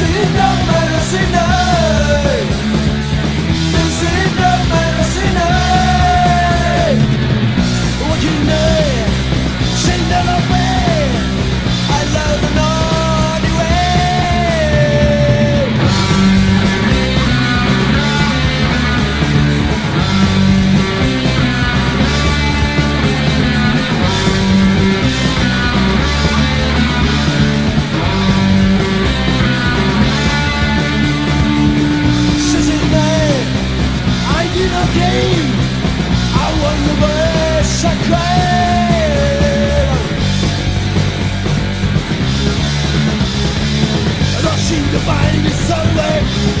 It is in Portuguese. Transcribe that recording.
mercy, não merece nada. find me somewhere